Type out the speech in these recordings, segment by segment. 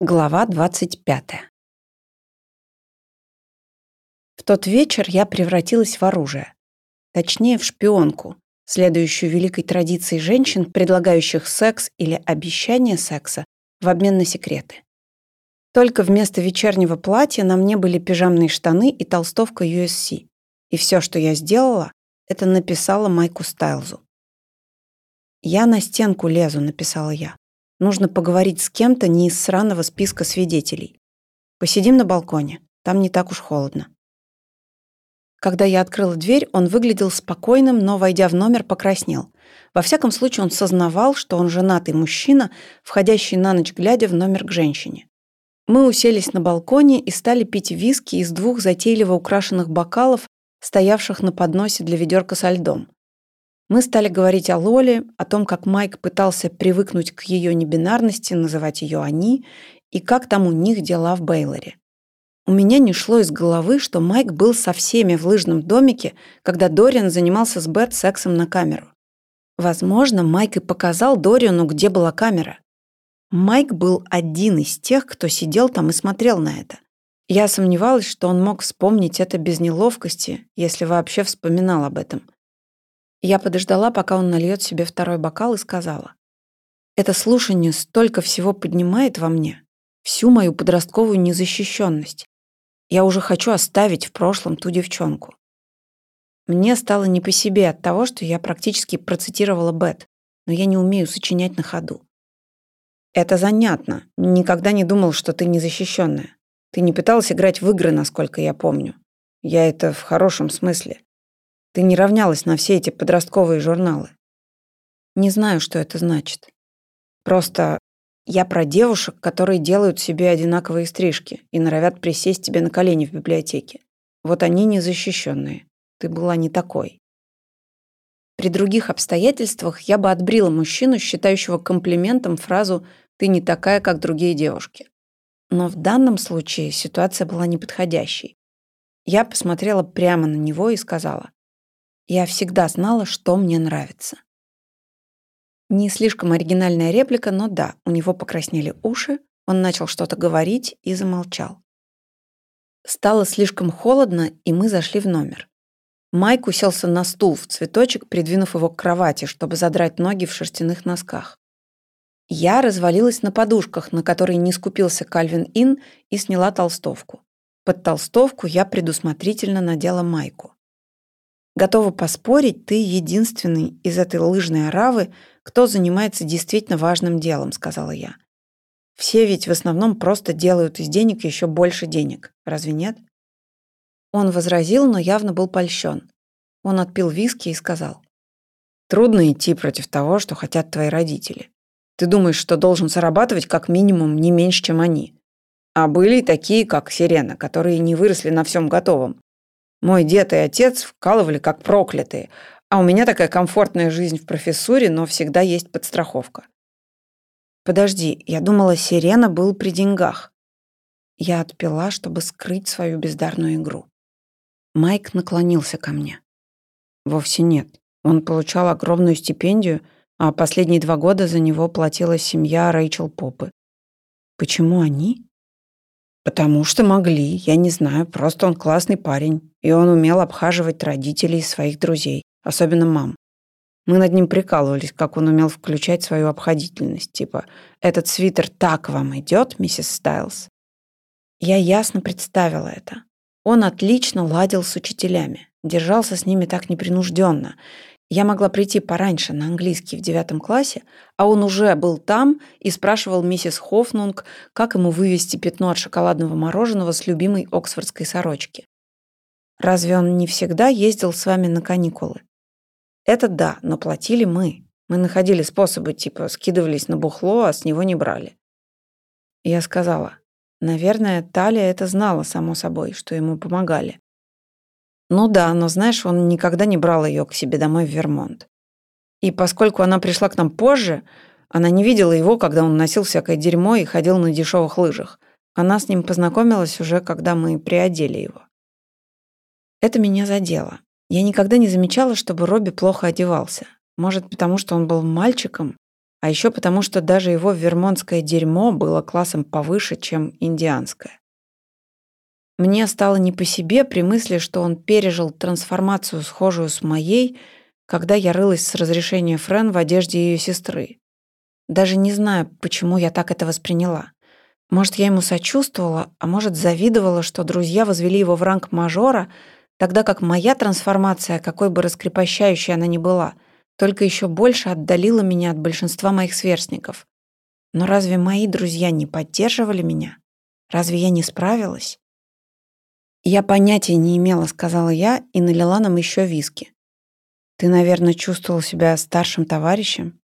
Глава 25. В тот вечер я превратилась в оружие. Точнее, в шпионку, следующую великой традиции женщин, предлагающих секс или обещание секса в обмен на секреты. Только вместо вечернего платья на мне были пижамные штаны и толстовка USC. И все, что я сделала, это написала Майку Стайлзу. «Я на стенку лезу», — написала я. Нужно поговорить с кем-то не из сраного списка свидетелей. Посидим на балконе, там не так уж холодно. Когда я открыла дверь, он выглядел спокойным, но, войдя в номер, покраснел. Во всяком случае, он сознавал, что он женатый мужчина, входящий на ночь глядя в номер к женщине. Мы уселись на балконе и стали пить виски из двух затейливо украшенных бокалов, стоявших на подносе для ведерка со льдом. Мы стали говорить о Лоле, о том, как Майк пытался привыкнуть к ее небинарности, называть ее «они», и как там у них дела в Бейлоре. У меня не шло из головы, что Майк был со всеми в лыжном домике, когда Дориан занимался с Бет сексом на камеру. Возможно, Майк и показал Дориану, где была камера. Майк был один из тех, кто сидел там и смотрел на это. Я сомневалась, что он мог вспомнить это без неловкости, если вообще вспоминал об этом. Я подождала, пока он нальет себе второй бокал, и сказала. «Это слушание столько всего поднимает во мне, всю мою подростковую незащищенность. Я уже хочу оставить в прошлом ту девчонку». Мне стало не по себе от того, что я практически процитировала Бет, но я не умею сочинять на ходу. «Это занятно. Никогда не думал, что ты незащищенная. Ты не пыталась играть в игры, насколько я помню. Я это в хорошем смысле. Ты не равнялась на все эти подростковые журналы. Не знаю, что это значит. Просто я про девушек, которые делают себе одинаковые стрижки и норовят присесть тебе на колени в библиотеке. Вот они незащищенные. Ты была не такой. При других обстоятельствах я бы отбрила мужчину, считающего комплиментом фразу «ты не такая, как другие девушки». Но в данном случае ситуация была неподходящей. Я посмотрела прямо на него и сказала я всегда знала, что мне нравится. Не слишком оригинальная реплика, но да, у него покраснели уши, он начал что-то говорить и замолчал. Стало слишком холодно, и мы зашли в номер. Майк уселся на стул в цветочек, придвинув его к кровати, чтобы задрать ноги в шерстяных носках. Я развалилась на подушках, на которые не скупился Кальвин Ин, и сняла толстовку. Под толстовку я предусмотрительно надела майку. Готова поспорить, ты единственный из этой лыжной оравы, кто занимается действительно важным делом, сказала я. Все ведь в основном просто делают из денег еще больше денег, разве нет? Он возразил, но явно был польщен. Он отпил виски и сказал. Трудно идти против того, что хотят твои родители. Ты думаешь, что должен зарабатывать как минимум не меньше, чем они. А были такие, как Сирена, которые не выросли на всем готовом, мой дед и отец вкалывали как проклятые, а у меня такая комфортная жизнь в профессуре, но всегда есть подстраховка. Подожди, я думала, Сирена был при деньгах. Я отпила, чтобы скрыть свою бездарную игру. Майк наклонился ко мне. Вовсе нет. Он получал огромную стипендию, а последние два года за него платила семья Рэйчел Попы. Почему они? Потому что могли, я не знаю, просто он классный парень, и он умел обхаживать родителей и своих друзей, особенно мам. Мы над ним прикалывались, как он умел включать свою обходительность, типа «Этот свитер так вам идет, миссис Стайлз?» Я ясно представила это. Он отлично ладил с учителями, держался с ними так непринужденно, я могла прийти пораньше на английский в девятом классе, а он уже был там и спрашивал миссис Хофнунг, как ему вывести пятно от шоколадного мороженого с любимой оксфордской сорочки. Разве он не всегда ездил с вами на каникулы? Это да, но платили мы. Мы находили способы, типа скидывались на бухло, а с него не брали. Я сказала, наверное, Талия это знала, само собой, что ему помогали. Ну да, но знаешь, он никогда не брал ее к себе домой в Вермонт. И поскольку она пришла к нам позже, она не видела его, когда он носил всякое дерьмо и ходил на дешевых лыжах. Она с ним познакомилась уже, когда мы приодели его. Это меня задело. Я никогда не замечала, чтобы Робби плохо одевался. Может, потому что он был мальчиком? А еще потому, что даже его вермонтское дерьмо было классом повыше, чем индианское. Мне стало не по себе при мысли, что он пережил трансформацию, схожую с моей, когда я рылась с разрешения Френ в одежде ее сестры. Даже не знаю, почему я так это восприняла. Может, я ему сочувствовала, а может, завидовала, что друзья возвели его в ранг мажора, тогда как моя трансформация, какой бы раскрепощающей она ни была, только еще больше отдалила меня от большинства моих сверстников. Но разве мои друзья не поддерживали меня? Разве я не справилась? Я понятия не имела, сказала я и налила нам еще виски. Ты, наверное, чувствовал себя старшим товарищем?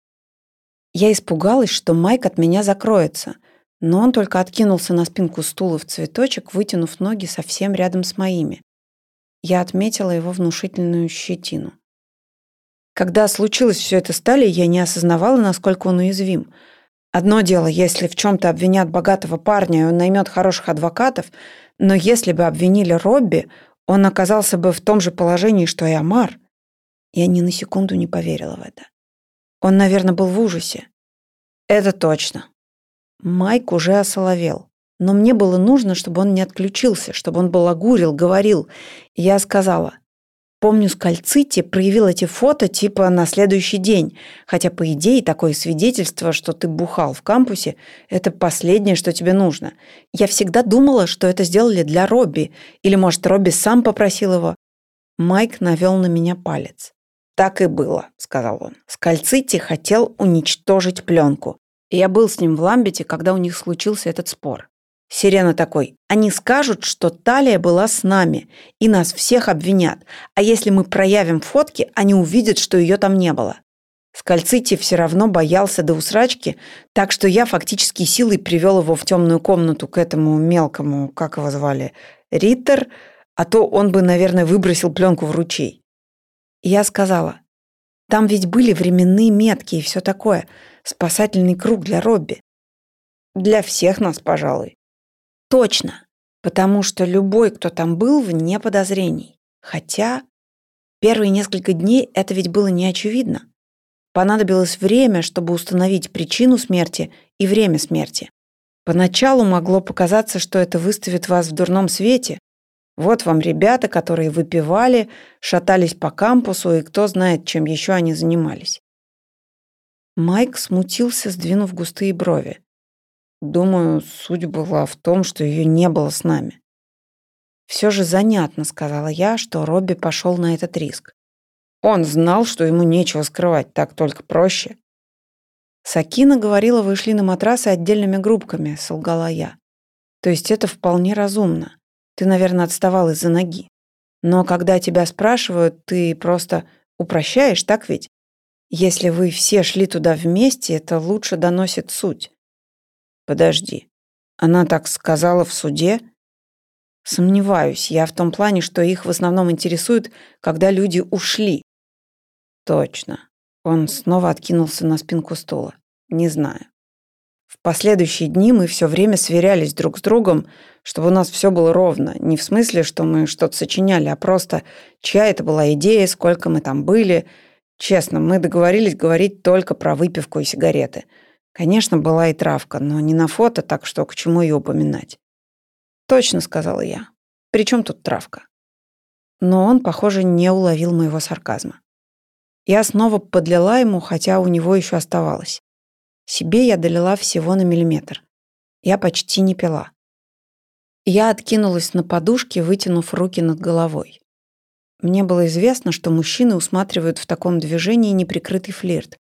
Я испугалась, что Майк от меня закроется — но он только откинулся на спинку стула в цветочек, вытянув ноги совсем рядом с моими. Я отметила его внушительную щетину. Когда случилось все это с Талией, я не осознавала, насколько он уязвим. Одно дело, если в чем-то обвинят богатого парня, и он наймет хороших адвокатов, но если бы обвинили Робби, он оказался бы в том же положении, что и Амар. Я ни на секунду не поверила в это. Он, наверное, был в ужасе. Это точно. Майк уже осоловел. Но мне было нужно, чтобы он не отключился, чтобы он балагурил, говорил. я сказала, помню, Скальцити проявил эти фото типа на следующий день, хотя, по идее, такое свидетельство, что ты бухал в кампусе, это последнее, что тебе нужно. Я всегда думала, что это сделали для Робби, или, может, Робби сам попросил его. Майк навел на меня палец. «Так и было», — сказал он. Скальцити хотел уничтожить пленку. И я был с ним в Ламбете, когда у них случился этот спор. Сирена такой, они скажут, что Талия была с нами, и нас всех обвинят, а если мы проявим фотки, они увидят, что ее там не было. Скальцити все равно боялся до усрачки, так что я фактически силой привел его в темную комнату к этому мелкому, как его звали, Риттер, а то он бы, наверное, выбросил пленку в ручей. Я сказала, там ведь были временные метки и все такое – Спасательный круг для Робби. Для всех нас, пожалуй. Точно. Потому что любой, кто там был, вне подозрений. Хотя первые несколько дней это ведь было не очевидно. Понадобилось время, чтобы установить причину смерти и время смерти. Поначалу могло показаться, что это выставит вас в дурном свете. Вот вам ребята, которые выпивали, шатались по кампусу, и кто знает, чем еще они занимались. Майк смутился, сдвинув густые брови. Думаю, суть была в том, что ее не было с нами. Все же занятно, сказала я, что Робби пошел на этот риск. Он знал, что ему нечего скрывать, так только проще. Сакина говорила, вышли на матрасы отдельными группками, солгала я. То есть это вполне разумно. Ты, наверное, отставал из-за ноги. Но когда тебя спрашивают, ты просто упрощаешь, так ведь? Если вы все шли туда вместе, это лучше доносит суть. Подожди. Она так сказала в суде? Сомневаюсь. Я в том плане, что их в основном интересует, когда люди ушли. Точно. Он снова откинулся на спинку стула. Не знаю. В последующие дни мы все время сверялись друг с другом, чтобы у нас все было ровно. Не в смысле, что мы что-то сочиняли, а просто чья это была идея, сколько мы там были – Честно, мы договорились говорить только про выпивку и сигареты. Конечно, была и травка, но не на фото, так что к чему ее упоминать. Точно, сказала я. При чем тут травка? Но он, похоже, не уловил моего сарказма. Я снова подлила ему, хотя у него еще оставалось. Себе я долила всего на миллиметр. Я почти не пила. Я откинулась на подушке, вытянув руки над головой. Мне было известно, что мужчины усматривают в таком движении неприкрытый флирт.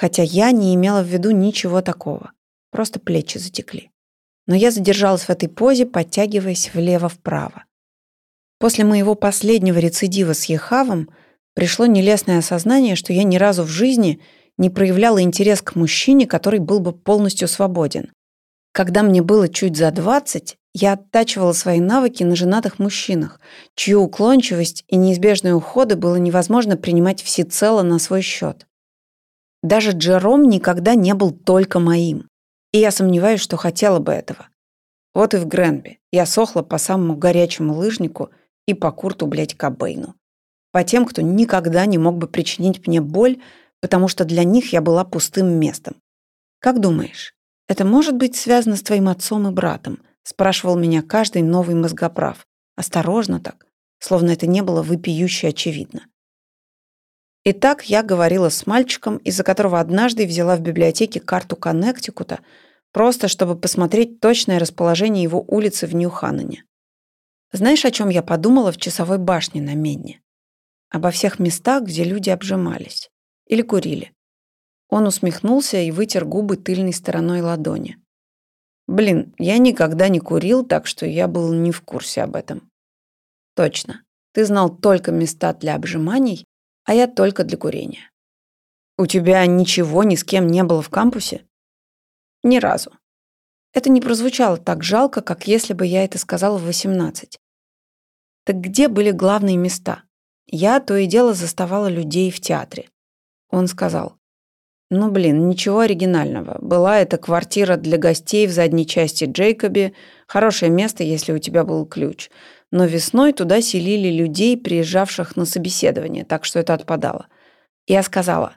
Хотя я не имела в виду ничего такого. Просто плечи затекли. Но я задержалась в этой позе, подтягиваясь влево-вправо. После моего последнего рецидива с Ехавом пришло нелестное осознание, что я ни разу в жизни не проявляла интерес к мужчине, который был бы полностью свободен. Когда мне было чуть за двадцать, я оттачивала свои навыки на женатых мужчинах, чью уклончивость и неизбежные уходы было невозможно принимать всецело на свой счет. Даже Джером никогда не был только моим. И я сомневаюсь, что хотела бы этого. Вот и в Гренби я сохла по самому горячему лыжнику и по Курту, блядь, Кобейну. По тем, кто никогда не мог бы причинить мне боль, потому что для них я была пустым местом. Как думаешь, это может быть связано с твоим отцом и братом? Спрашивал меня каждый новый мозгоправ. Осторожно так, словно это не было выпиюще очевидно. Итак, я говорила с мальчиком, из-за которого однажды взяла в библиотеке карту Коннектикута, просто чтобы посмотреть точное расположение его улицы в Нью-Ханнене. Знаешь, о чем я подумала в часовой башне на Менне? Обо всех местах, где люди обжимались. Или курили. Он усмехнулся и вытер губы тыльной стороной ладони. Блин, я никогда не курил, так что я был не в курсе об этом. Точно. Ты знал только места для обжиманий, а я только для курения. У тебя ничего ни с кем не было в кампусе? Ни разу. Это не прозвучало так жалко, как если бы я это сказала в 18. Так где были главные места? Я то и дело заставала людей в театре. Он сказал, ну блин, ничего оригинального. Была эта квартира для гостей в задней части Джейкоби, хорошее место, если у тебя был ключ но весной туда селили людей, приезжавших на собеседование, так что это отпадало. Я сказала,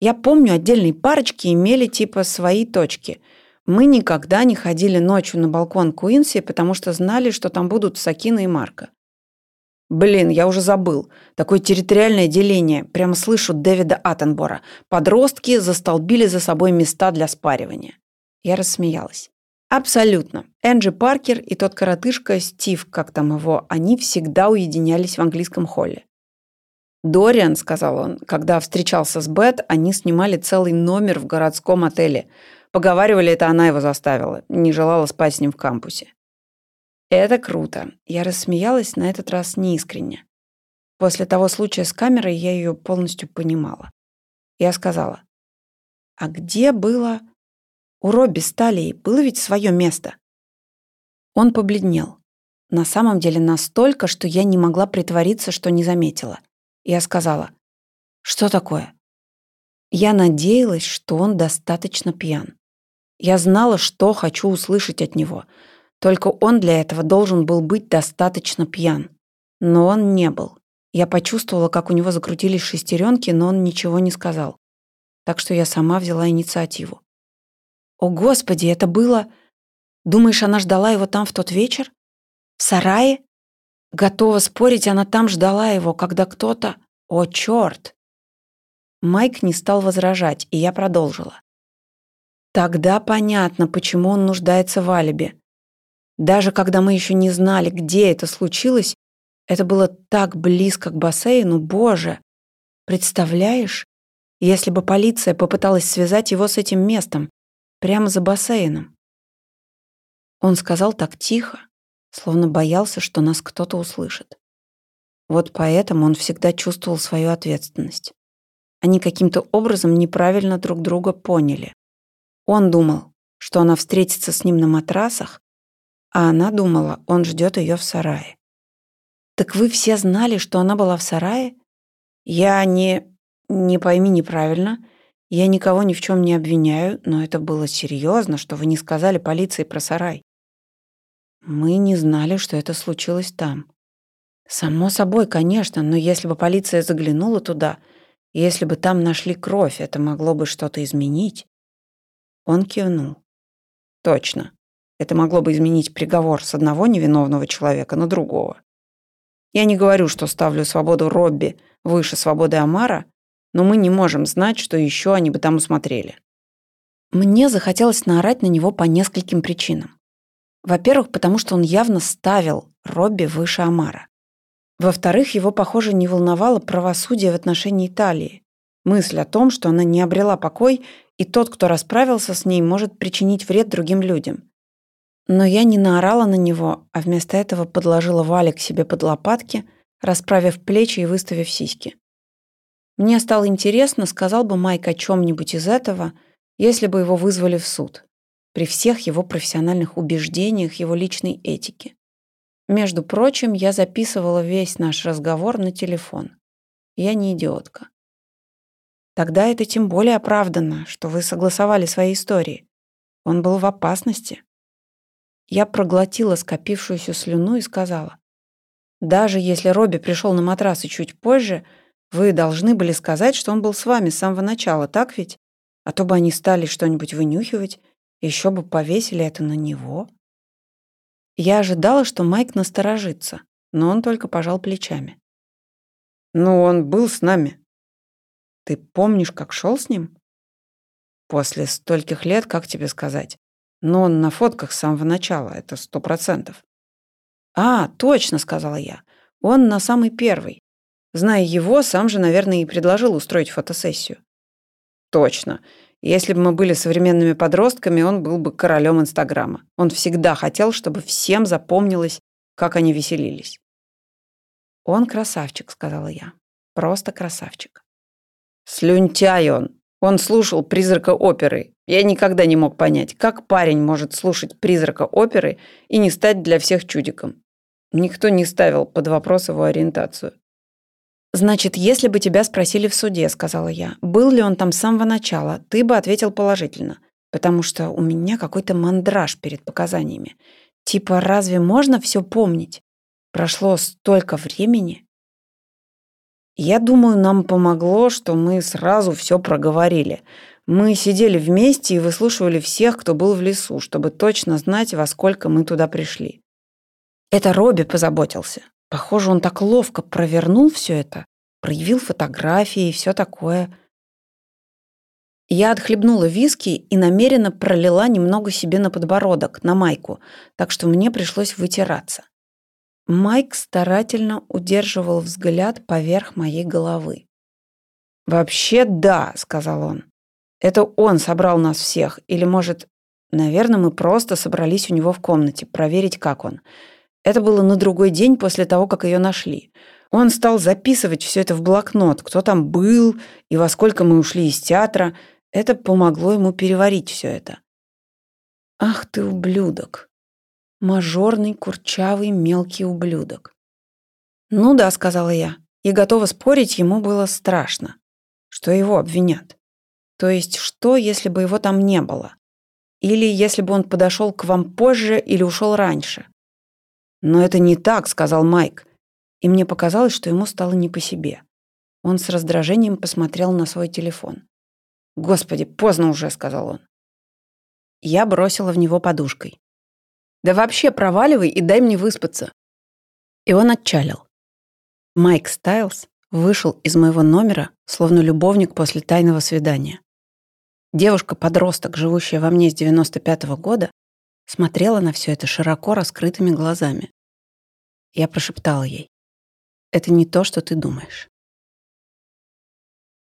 я помню, отдельные парочки имели типа свои точки. Мы никогда не ходили ночью на балкон Куинси, потому что знали, что там будут Сакина и Марка. Блин, я уже забыл. Такое территориальное деление. Прямо слышу Дэвида Аттенбора. Подростки застолбили за собой места для спаривания. Я рассмеялась. Абсолютно. Энджи Паркер и тот коротышка Стив, как там его, они всегда уединялись в английском холле. «Дориан», — сказал он, — «когда встречался с Бет, они снимали целый номер в городском отеле. Поговаривали, это она его заставила, не желала спать с ним в кампусе». «Это круто». Я рассмеялась на этот раз неискренне. После того случая с камерой я ее полностью понимала. Я сказала, «А где было...» У Робби с Талией было ведь свое место. Он побледнел. На самом деле настолько, что я не могла притвориться, что не заметила. Я сказала, «Что такое?» Я надеялась, что он достаточно пьян. Я знала, что хочу услышать от него. Только он для этого должен был быть достаточно пьян. Но он не был. Я почувствовала, как у него закрутились шестеренки, но он ничего не сказал. Так что я сама взяла инициативу. О, Господи, это было... Думаешь, она ждала его там в тот вечер? В сарае? Готова спорить, она там ждала его, когда кто-то... О, черт! Майк не стал возражать, и я продолжила. Тогда понятно, почему он нуждается в алиби. Даже когда мы еще не знали, где это случилось, это было так близко к бассейну, боже! Представляешь, если бы полиция попыталась связать его с этим местом, Прямо за бассейном. Он сказал так тихо, словно боялся, что нас кто-то услышит. Вот поэтому он всегда чувствовал свою ответственность. Они каким-то образом неправильно друг друга поняли. Он думал, что она встретится с ним на матрасах, а она думала, он ждет ее в сарае. «Так вы все знали, что она была в сарае?» «Я не... не пойми неправильно. Я никого ни в чем не обвиняю, но это было серьезно, что вы не сказали полиции про сарай. Мы не знали, что это случилось там. Само собой, конечно, но если бы полиция заглянула туда, если бы там нашли кровь, это могло бы что-то изменить. Он кивнул. Точно. Это могло бы изменить приговор с одного невиновного человека на другого. Я не говорю, что ставлю свободу Робби выше свободы Амара, но мы не можем знать, что еще они бы там усмотрели. Мне захотелось наорать на него по нескольким причинам. Во-первых, потому что он явно ставил Робби выше Амара. Во-вторых, его, похоже, не волновало правосудие в отношении Италии. Мысль о том, что она не обрела покой, и тот, кто расправился с ней, может причинить вред другим людям. Но я не наорала на него, а вместо этого подложила валик себе под лопатки, расправив плечи и выставив сиськи. Мне стало интересно, сказал бы Майк о чем-нибудь из этого, если бы его вызвали в суд, при всех его профессиональных убеждениях, его личной этике. Между прочим, я записывала весь наш разговор на телефон. Я не идиотка. Тогда это тем более оправдано, что вы согласовали свои истории. Он был в опасности. Я проглотила скопившуюся слюну и сказала, даже если Робби пришел на матрас и чуть позже — Вы должны были сказать, что он был с вами с самого начала, так ведь? А то бы они стали что-нибудь вынюхивать, еще бы повесили это на него. Я ожидала, что Майк насторожится, но он только пожал плечами. «Ну, он был с нами. Ты помнишь, как шел с ним?» «После стольких лет, как тебе сказать? Но он на фотках с самого начала, это сто процентов». «А, точно», — сказала я. «Он на самый первый. Зная его, сам же, наверное, и предложил устроить фотосессию». «Точно. Если бы мы были современными подростками, он был бы королем Инстаграма. Он всегда хотел, чтобы всем запомнилось, как они веселились. «Он красавчик», — сказала я. «Просто красавчик». «Слюнтяй он. Он слушал призрака оперы. Я никогда не мог понять, как парень может слушать призрака оперы и не стать для всех чудиком. Никто не ставил под вопрос его ориентацию. «Значит, если бы тебя спросили в суде, — сказала я, — был ли он там с самого начала, ты бы ответил положительно, потому что у меня какой-то мандраж перед показаниями. Типа, разве можно все помнить? Прошло столько времени». Я думаю, нам помогло, что мы сразу все проговорили. Мы сидели вместе и выслушивали всех, кто был в лесу, чтобы точно знать, во сколько мы туда пришли. Это Робби позаботился. Похоже, он так ловко провернул все это, проявил фотографии и все такое. Я отхлебнула виски и намеренно пролила немного себе на подбородок, на майку, так что мне пришлось вытираться. Майк старательно удерживал взгляд поверх моей головы. «Вообще да», — сказал он. «Это он собрал нас всех. Или, может, наверное, мы просто собрались у него в комнате, проверить, как он. Это было на другой день после того, как ее нашли. Он стал записывать все это в блокнот, кто там был и во сколько мы ушли из театра. Это помогло ему переварить все это. Ах ты ублюдок. Мажорный, курчавый, мелкий ублюдок. Ну да, сказала я, и готова спорить, ему было страшно, что его обвинят. То есть, что, если бы его там не было? Или если бы он подошел к вам позже или ушел раньше? «Но это не так», — сказал Майк. И мне показалось, что ему стало не по себе. Он с раздражением посмотрел на свой телефон. «Господи, поздно уже», — сказал он. Я бросила в него подушкой. «Да вообще проваливай и дай мне выспаться». И он отчалил. Майк Стайлз вышел из моего номера, словно любовник после тайного свидания. Девушка-подросток, живущая во мне с 95-го года, смотрела на все это широко раскрытыми глазами. Я прошептала ей. «Это не то, что ты думаешь».